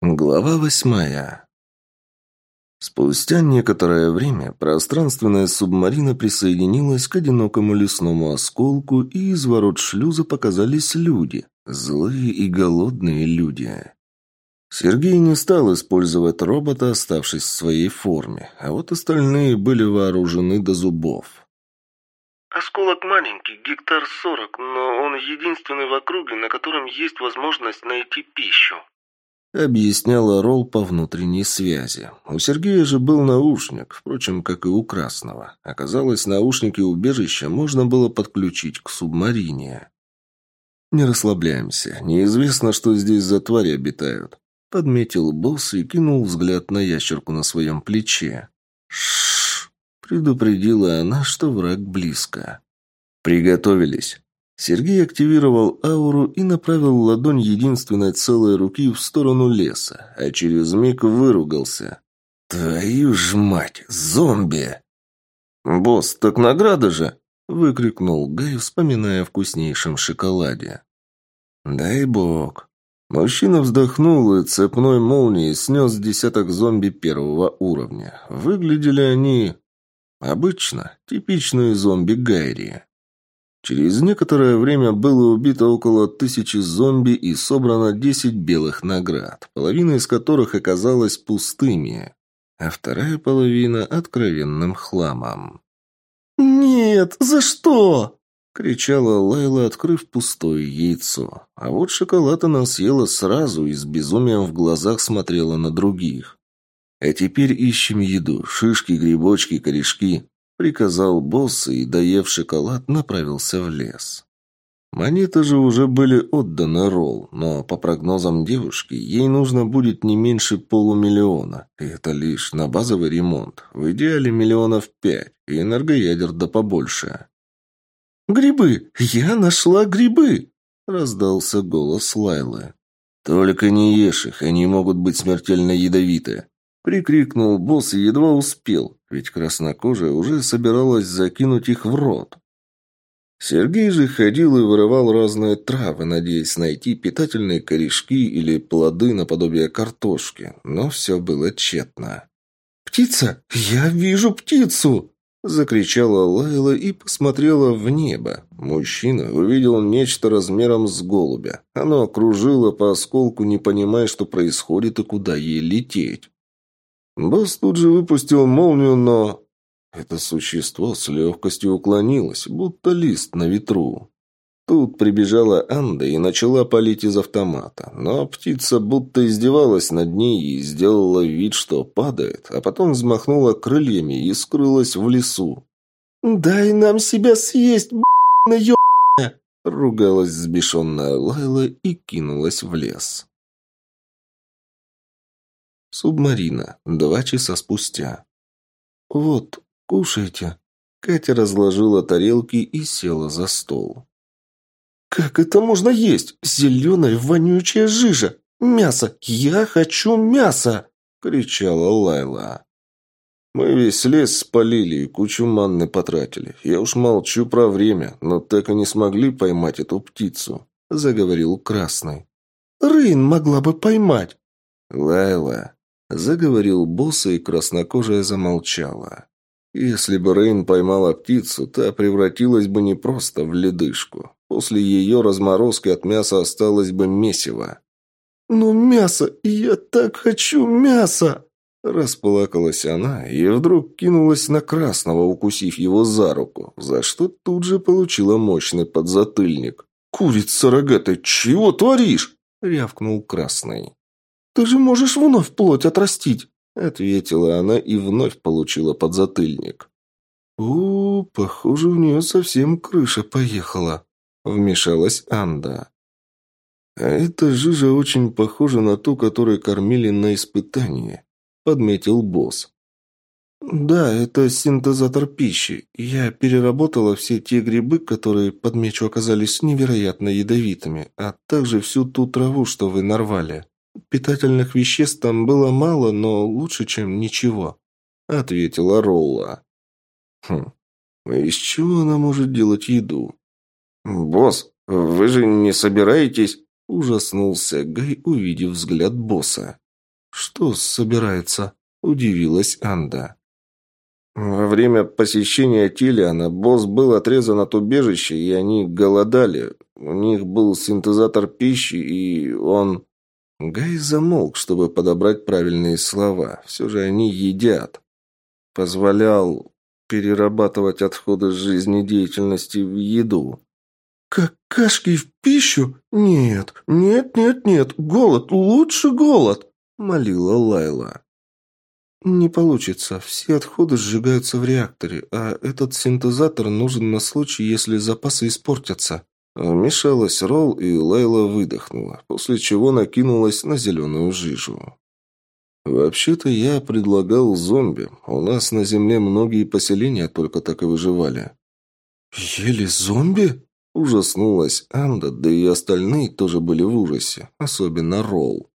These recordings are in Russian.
Глава восьмая. Спустя некоторое время пространственная субмарина присоединилась к одинокому лесному осколку, и из ворот шлюза показались люди. Злые и голодные люди. Сергей не стал использовать робота, оставшись в своей форме, а вот остальные были вооружены до зубов. «Осколок маленький, гектар сорок, но он единственный в округе, на котором есть возможность найти пищу», Объясняла Ролл по внутренней связи. У Сергея же был наушник, впрочем, как и у Красного. Оказалось, наушники убежища можно было подключить к субмарине. «Не расслабляемся. Неизвестно, что здесь за твари обитают», — подметил босс и кинул взгляд на ящерку на своем плече. «Шшш!» — предупредила она, что враг близко. «Приготовились». Сергей активировал ауру и направил ладонь единственной целой руки в сторону леса, а через миг выругался. «Твою ж мать, зомби!» «Босс, так награда же!» — выкрикнул Гай, вспоминая о вкуснейшем шоколаде. «Дай бог!» Мужчина вздохнул и цепной молнией снес десяток зомби первого уровня. Выглядели они... обычно, типичные зомби Гайри. Через некоторое время было убито около тысячи зомби и собрано десять белых наград, половина из которых оказалась пустыми, а вторая половина – откровенным хламом. «Нет, за что?» – кричала Лайла, открыв пустое яйцо. А вот шоколад она съела сразу и с безумием в глазах смотрела на других. А теперь ищем еду. Шишки, грибочки, корешки. Приказал босс и, доев шоколад, направился в лес. Монеты же уже были отданы Ролл, но, по прогнозам девушки, ей нужно будет не меньше полумиллиона. И это лишь на базовый ремонт. В идеале миллионов пять, и энергоядер да побольше. «Грибы! Я нашла грибы!» – раздался голос Лайлы. «Только не ешь их, они могут быть смертельно ядовиты», Прикрикнул босс и едва успел, ведь краснокожая уже собиралась закинуть их в рот. Сергей же ходил и вырывал разные травы, надеясь найти питательные корешки или плоды наподобие картошки, но все было тщетно. «Птица! Я вижу птицу!» Закричала Лайла и посмотрела в небо. Мужчина увидел нечто размером с голубя. Оно окружило по осколку, не понимая, что происходит и куда ей лететь. Босс тут же выпустил молнию, но... Это существо с легкостью уклонилось, будто лист на ветру. Тут прибежала Анда и начала палить из автомата, но птица будто издевалась над ней и сделала вид, что падает, а потом взмахнула крыльями и скрылась в лесу. «Дай нам себя съесть, б***ь, ё***!» ругалась взбешенная Лайла и кинулась в лес. Субмарина. Два часа спустя. «Вот, кушайте». Катя разложила тарелки и села за стол. «Как это можно есть? Зеленая вонючая жижа! Мясо! Я хочу мясо!» — кричала Лайла. «Мы весь лес спалили и кучу манны потратили. Я уж молчу про время, но так и не смогли поймать эту птицу», — заговорил Красный. «Рейн могла бы поймать». «Лайла, Заговорил босс, и краснокожая замолчала. Если бы Рейн поймала птицу, та превратилась бы не просто в ледышку. После ее разморозки от мяса осталось бы месиво. «Ну мясо! Я так хочу мясо!» Расплакалась она и вдруг кинулась на Красного, укусив его за руку, за что тут же получила мощный подзатыльник. «Курица рогатая, чего творишь?» — рявкнул Красный. «Ты же можешь вновь плоть отрастить!» Ответила она и вновь получила подзатыльник. «У, похоже, у нее совсем крыша поехала», — вмешалась Анда. «А эта жижа очень похожа на ту, которую кормили на испытании», — подметил босс. «Да, это синтезатор пищи. Я переработала все те грибы, которые, подмечу, оказались невероятно ядовитыми, а также всю ту траву, что вы нарвали». Питательных веществ там было мало, но лучше, чем ничего», — ответила Ролла. «Хм, из чего она может делать еду?» «Босс, вы же не собираетесь?» — ужаснулся Гай, увидев взгляд босса. «Что собирается?» – удивилась Анда. Во время посещения Тилиана босс был отрезан от убежища, и они голодали. У них был синтезатор пищи, и он... Гай замолк, чтобы подобрать правильные слова. Все же они едят. Позволял перерабатывать отходы жизнедеятельности в еду. «Какашки в пищу? Нет, нет, нет, нет, голод, лучше голод!» – молила Лайла. «Не получится. Все отходы сжигаются в реакторе, а этот синтезатор нужен на случай, если запасы испортятся». Вмешалась Ролл, и Лайла выдохнула, после чего накинулась на зеленую жижу. «Вообще-то я предлагал зомби. У нас на Земле многие поселения только так и выживали». «Ели зомби?» Ужаснулась Анда, да и остальные тоже были в ужасе, особенно Ролл.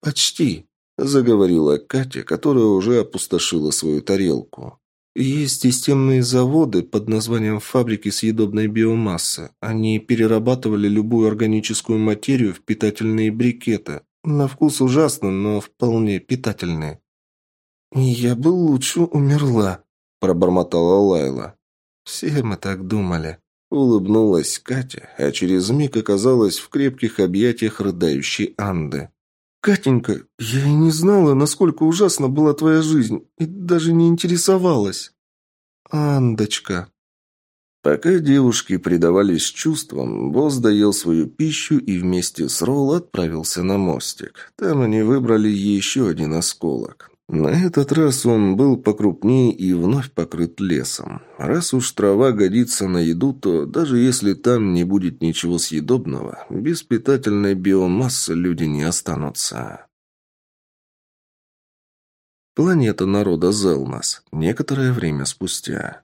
«Почти. – заговорила Катя, которая уже опустошила свою тарелку. «Есть системные заводы под названием «Фабрики съедобной биомассы». Они перерабатывали любую органическую материю в питательные брикеты. На вкус ужасно, но вполне питательные». «Я бы лучше умерла», – пробормотала Лайла. «Все мы так думали», – улыбнулась Катя, а через миг оказалась в крепких объятиях рыдающей Анды. «Катенька, я и не знала, насколько ужасна была твоя жизнь, и даже не интересовалась». «Андочка». Пока девушки предавались чувствам, босс доел свою пищу и вместе с Ролл отправился на мостик. Там они выбрали еще один осколок. На этот раз он был покрупнее и вновь покрыт лесом. Раз уж трава годится на еду, то даже если там не будет ничего съедобного, без питательной биомассы люди не останутся. Планета народа Зелнас. Некоторое время спустя.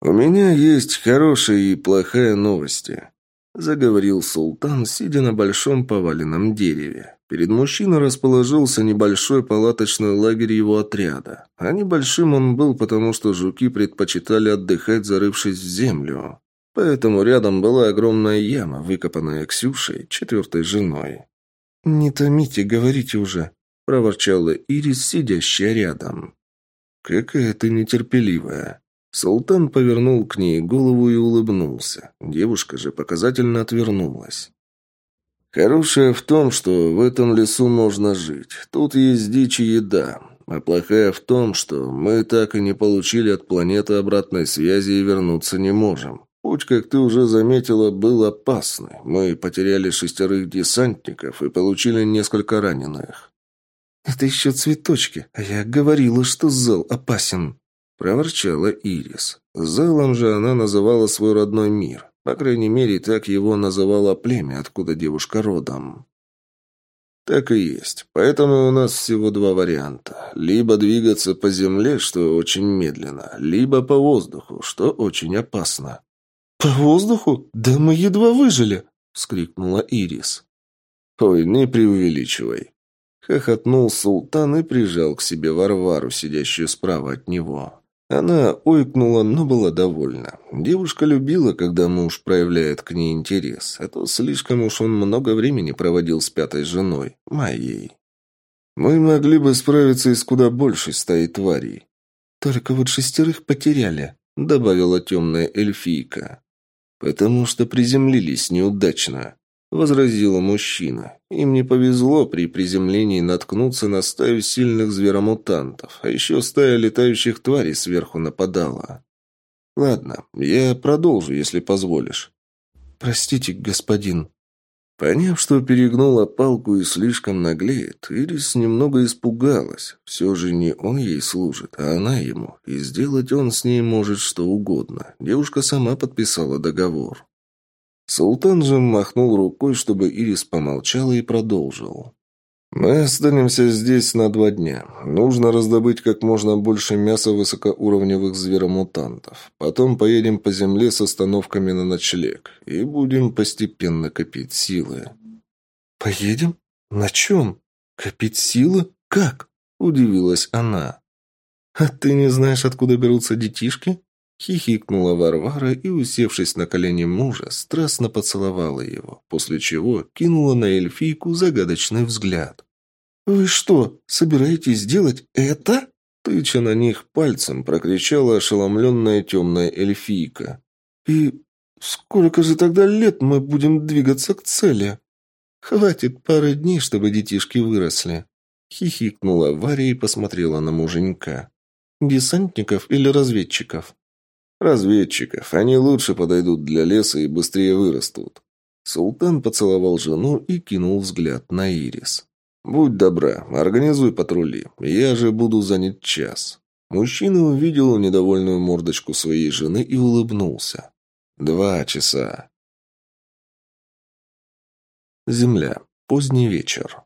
«У меня есть хорошая и плохая новости», — заговорил султан, сидя на большом поваленном дереве. Перед мужчиной расположился небольшой палаточный лагерь его отряда. А небольшим он был, потому что жуки предпочитали отдыхать, зарывшись в землю. Поэтому рядом была огромная яма, выкопанная Ксюшей, четвертой женой. «Не томите, говорите уже», – проворчала Ирис, сидящая рядом. «Какая ты нетерпеливая». Султан повернул к ней голову и улыбнулся. Девушка же показательно отвернулась. Хорошее в том, что в этом лесу можно жить. Тут есть дичь и еда. А плохая в том, что мы так и не получили от планеты обратной связи и вернуться не можем. Путь, как ты уже заметила, был опасный. Мы потеряли шестерых десантников и получили несколько раненых. «Это еще цветочки, а я говорила, что зал опасен», – проворчала Ирис. Залом же она называла свой родной мир. По крайней мере, так его называло племя, откуда девушка родом. Так и есть. Поэтому у нас всего два варианта. Либо двигаться по земле, что очень медленно, либо по воздуху, что очень опасно. «По воздуху? Да мы едва выжили!» — вскрикнула Ирис. «Ой, не преувеличивай!» Хохотнул султан и прижал к себе Варвару, сидящую справа от него. Она ойкнула, но была довольна. Девушка любила, когда муж проявляет к ней интерес, а то слишком уж он много времени проводил с пятой женой, моей. Мы могли бы справиться и с куда большей стаей тварей. Только вот шестерых потеряли, добавила темная эльфийка. Потому что приземлились неудачно возразила мужчина. Им не повезло при приземлении наткнуться на стаю сильных зверомутантов, а еще стая летающих тварей сверху нападала. Ладно, я продолжу, если позволишь. Простите, господин. Поняв, что перегнула палку и слишком наглеет, Ирис немного испугалась. Все же не он ей служит, а она ему, и сделать он с ней может что угодно. Девушка сама подписала договор. Султан же махнул рукой, чтобы Ирис помолчала и продолжил. «Мы останемся здесь на два дня. Нужно раздобыть как можно больше мяса высокоуровневых зверомутантов. Потом поедем по земле с остановками на ночлег и будем постепенно копить силы». «Поедем? На чем? Копить силы? Как?» – удивилась она. «А ты не знаешь, откуда берутся детишки?» Хихикнула Варвара и, усевшись на колени мужа, страстно поцеловала его, после чего кинула на эльфийку загадочный взгляд. «Вы что, собираетесь делать это?» Тыча на них пальцем, прокричала ошеломленная темная эльфийка. «И сколько же тогда лет мы будем двигаться к цели?» «Хватит пары дней, чтобы детишки выросли», — хихикнула Варя и посмотрела на муженька. «Десантников или разведчиков?» «Разведчиков. Они лучше подойдут для леса и быстрее вырастут». Султан поцеловал жену и кинул взгляд на Ирис. «Будь добра, организуй патрули. Я же буду занят час». Мужчина увидел недовольную мордочку своей жены и улыбнулся. «Два часа». Земля. Поздний вечер.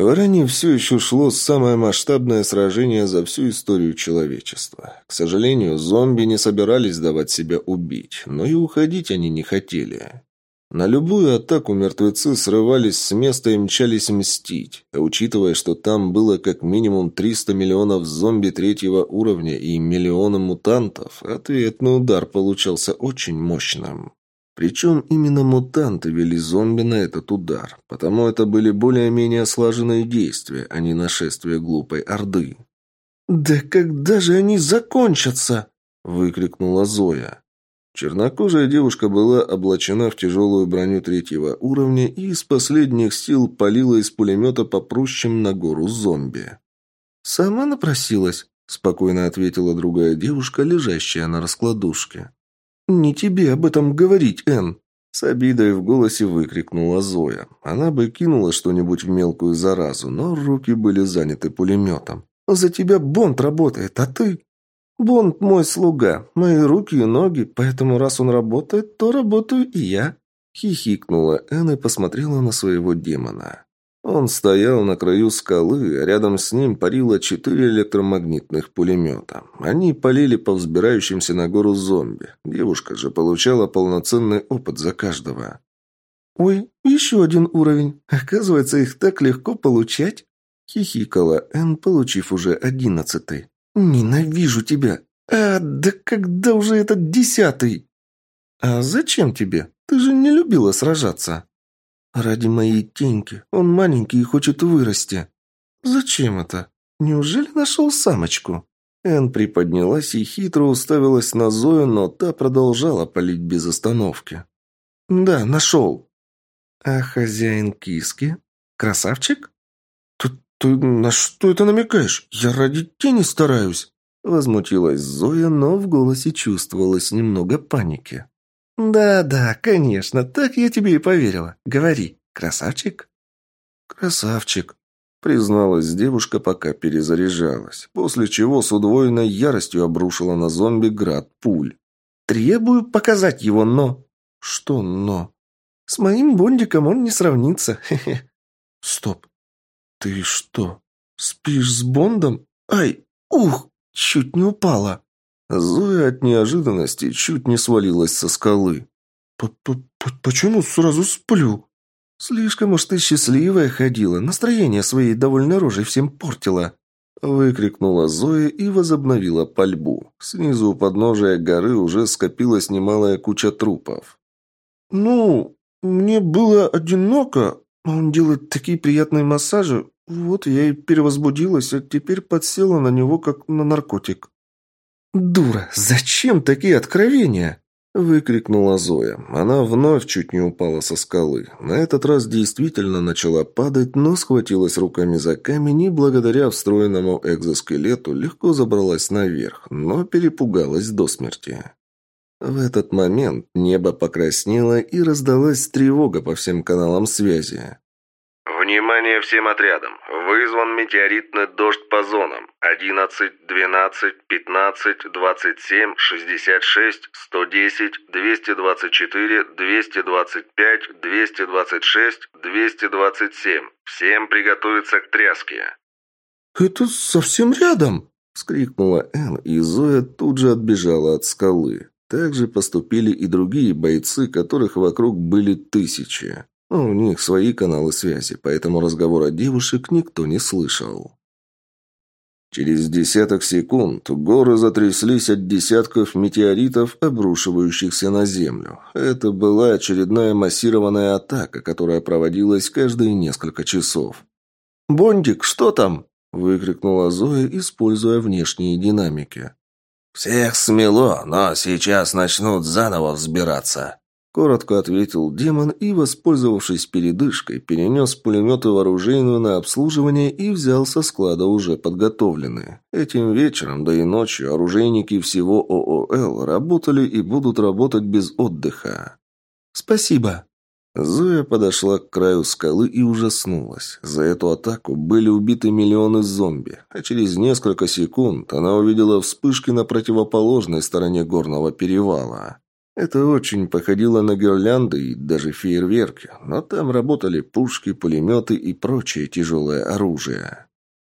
В Иране все еще шло самое масштабное сражение за всю историю человечества. К сожалению, зомби не собирались давать себя убить, но и уходить они не хотели. На любую атаку мертвецы срывались с места и мчались мстить, а учитывая, что там было как минимум 300 миллионов зомби третьего уровня и миллионы мутантов, ответный удар получался очень мощным. Причем именно мутанты вели зомби на этот удар, потому это были более-менее слаженные действия, а не нашествие глупой орды. «Да когда же они закончатся?» – выкрикнула Зоя. Чернокожая девушка была облачена в тяжелую броню третьего уровня и из последних сил палила из пулемета по прущим на гору зомби. «Сама напросилась?» – спокойно ответила другая девушка, лежащая на раскладушке. «Не тебе об этом говорить, Энн!» С обидой в голосе выкрикнула Зоя. Она бы кинула что-нибудь в мелкую заразу, но руки были заняты пулеметом. «За тебя Бонд работает, а ты...» Бонд мой слуга, мои руки и ноги, поэтому раз он работает, то работаю и я». Хихикнула Энн и посмотрела на своего демона. Он стоял на краю скалы, а рядом с ним парило четыре электромагнитных пулемета. Они полили по взбирающимся на гору зомби. Девушка же получала полноценный опыт за каждого. «Ой, еще один уровень. Оказывается, их так легко получать?» Хихикала Энн, получив уже одиннадцатый. «Ненавижу тебя! А, да когда уже этот десятый?» «А зачем тебе? Ты же не любила сражаться». «Ради моей теньки. Он маленький и хочет вырасти». «Зачем это? Неужели нашел самочку?» Эн приподнялась и хитро уставилась на Зою, но та продолжала палить без остановки. «Да, нашел». «А хозяин киски? Красавчик?» «Ты на что это намекаешь? Я ради тени стараюсь!» Возмутилась Зоя, но в голосе чувствовалось немного паники. «Да-да, конечно, так я тебе и поверила. Говори, красавчик?» «Красавчик», — призналась девушка, пока перезаряжалась, после чего с удвоенной яростью обрушила на зомби град пуль. «Требую показать его «но». «Что «но»?» «С моим бондиком он не сравнится, хе-хе». «Стоп, «Ты что, спишь с Бондом? Ай, ух, чуть не упала!» Зоя от неожиданности чуть не свалилась со скалы. П -п -п «Почему сразу сплю?» «Слишком уж ты счастливая ходила, настроение своей довольно рожей всем портила!» Выкрикнула Зоя и возобновила пальбу. Снизу у подножия горы уже скопилась немалая куча трупов. «Ну, мне было одиноко, он делает такие приятные массажи. Вот я и перевозбудилась, а теперь подсела на него, как на наркотик». «Дура, зачем такие откровения?» Выкрикнула Зоя. Она вновь чуть не упала со скалы. На этот раз действительно начала падать, но схватилась руками за камень и, благодаря встроенному экзоскелету, легко забралась наверх, но перепугалась до смерти. В этот момент небо покраснело и раздалась тревога по всем каналам связи. Внимание всем отрядам! Вызван метеоритный дождь по зонам. 11, 12, 15, 27, 66, 110, 224, 225, 226, 227. Всем приготовиться к тряске. «Это совсем рядом!» – вскрикнула Энн, и Зоя тут же отбежала от скалы. Так же поступили и другие бойцы, которых вокруг были тысячи. Но у них свои каналы связи, поэтому разговора девушек никто не слышал. Через десяток секунд горы затряслись от десятков метеоритов, обрушивающихся на Землю. Это была очередная массированная атака, которая проводилась каждые несколько часов. Бондик, что там?» – выкрикнула Зоя, используя внешние динамики. «Всех смело, но сейчас начнут заново взбираться», Коротко ответил демон и, воспользовавшись передышкой, перенес пулеметы в оружейную на обслуживание и взял со склада уже подготовленные. Этим вечером, да и ночью, оружейники всего ООЛ работали и будут работать без отдыха. «Спасибо», Зоя подошла к краю скалы и ужаснулась. За эту атаку были убиты миллионы зомби, а через несколько секунд она увидела вспышки на противоположной стороне горного перевала. Это очень походило на гирлянды и даже фейерверки, но там работали пушки, пулеметы и прочее тяжелое оружие.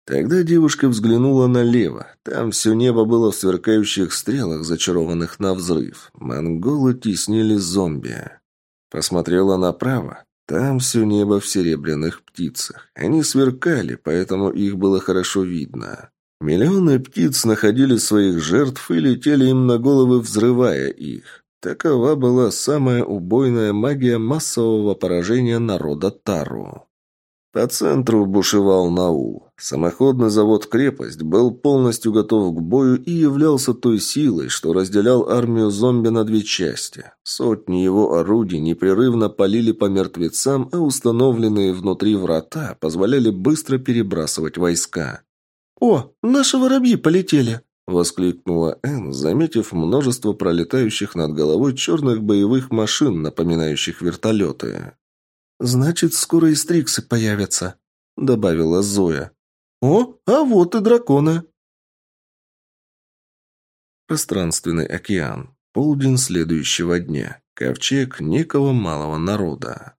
Тогда девушка взглянула налево. Там все небо было в сверкающих стрелах, зачарованных на взрыв. Монголы теснили зомби. Посмотрела направо. Там все небо в серебряных птицах. Они сверкали, поэтому их было хорошо видно. Миллионы птиц находили своих жертв и летели им на головы, взрывая их. Такова была самая убойная магия массового поражения народа Тару. По центру бушевал Наул. Самоходный завод-крепость был полностью готов к бою и являлся той силой, что разделял армию зомби на две части. Сотни его орудий непрерывно полили по мертвецам, а установленные внутри врата позволяли быстро перебрасывать войска. «О, наши воробьи полетели!» – воскликнула Энн, заметив множество пролетающих над головой черных боевых машин, напоминающих вертолеты. «Значит, скоро и стриксы появятся», – добавила Зоя. «О, а вот и драконы!» Пространственный океан. Полдень следующего дня. Ковчег некого малого народа.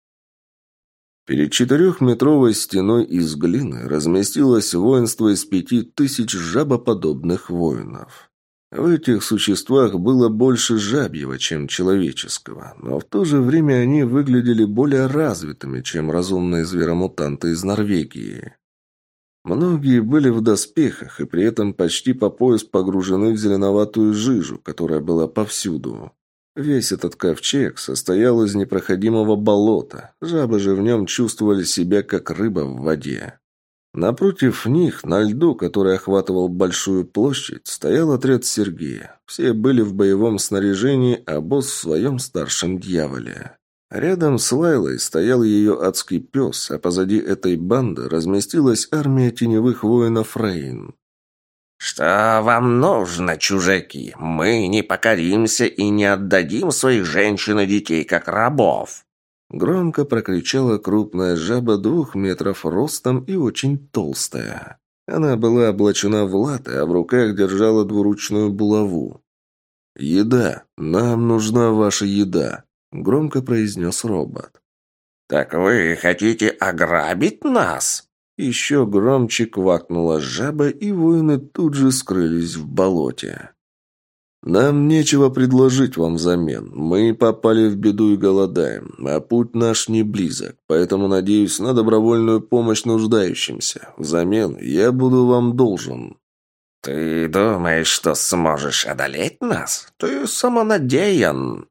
Перед четырехметровой стеной из глины разместилось воинство из пяти тысяч жабоподобных воинов. В этих существах было больше жабьего, чем человеческого, но в то же время они выглядели более развитыми, чем разумные зверомутанты из Норвегии. Многие были в доспехах и при этом почти по пояс погружены в зеленоватую жижу, которая была повсюду. Весь этот ковчег состоял из непроходимого болота. Жабы же в нем чувствовали себя как рыба в воде. Напротив них, на льду, который охватывал большую площадь, стоял отряд Сергея. Все были в боевом снаряжении, а босс в своем старшем дьяволе. Рядом с Лайлой стоял ее адский пес, а позади этой банды разместилась армия теневых воинов Рейн. «Что вам нужно, чужаки? Мы не покоримся и не отдадим своих женщин и детей как рабов!» Громко прокричала крупная жаба двух метров ростом и очень толстая. Она была облачена в латы, а в руках держала двуручную булаву. «Еда! Нам нужна ваша еда!» — громко произнес робот. «Так вы хотите ограбить нас?» Еще громче квакнула жаба, и воины тут же скрылись в болоте. «Нам нечего предложить вам взамен. Мы попали в беду и голодаем, а путь наш не близок, поэтому надеюсь на добровольную помощь нуждающимся. Взамен я буду вам должен». «Ты думаешь, что сможешь одолеть нас? Ты самонадеян!»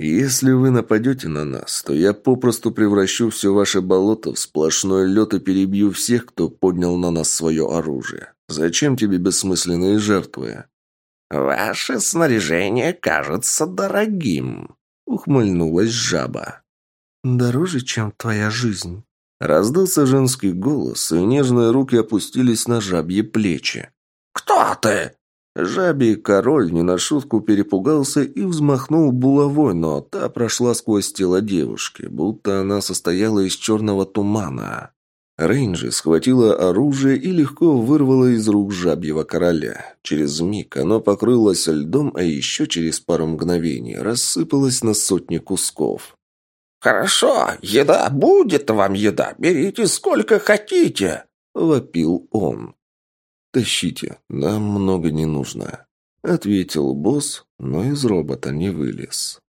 «Если вы нападете на нас, то я попросту превращу все ваше болото в сплошной лед и перебью всех, кто поднял на нас свое оружие. Зачем тебе бессмысленные жертвы?» «Ваше снаряжение кажется дорогим», — ухмыльнулась жаба. «Дороже, чем твоя жизнь». Раздался женский голос, и нежные руки опустились на жабьи плечи. «Кто ты?» Жабий король не на шутку перепугался и взмахнул булавой, но та прошла сквозь тело девушки, будто она состояла из черного тумана. Рейнджи схватила оружие и легко вырвала из рук жабьего короля. Через миг оно покрылось льдом, а еще через пару мгновений рассыпалось на сотни кусков. «Хорошо, еда будет вам еда, берите сколько хотите!» — вопил он. «Тащите, нам много не нужно», — ответил босс, но из робота не вылез.